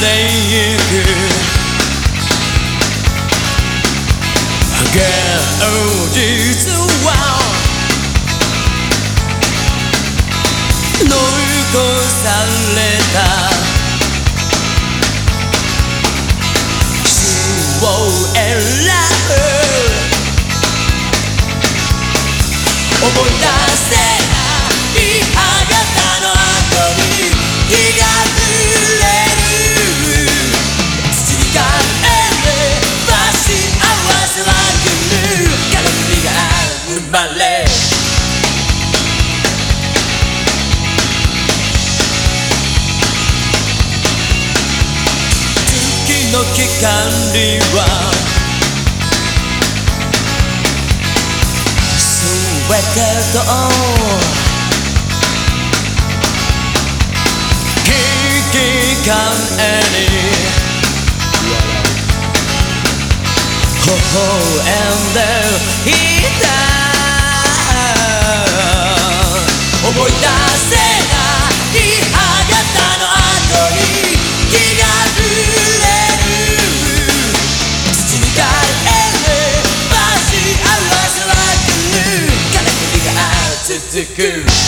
playing good Girl, oh, it's a wow 놀고 설레다 수호의 라을 思い出せの期間には全てと危機感へに微笑んでいた。思い出せない。Goose.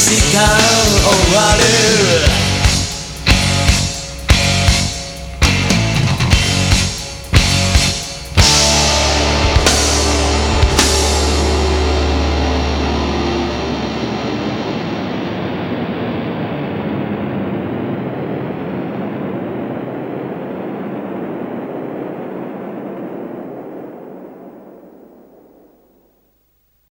時間終わる。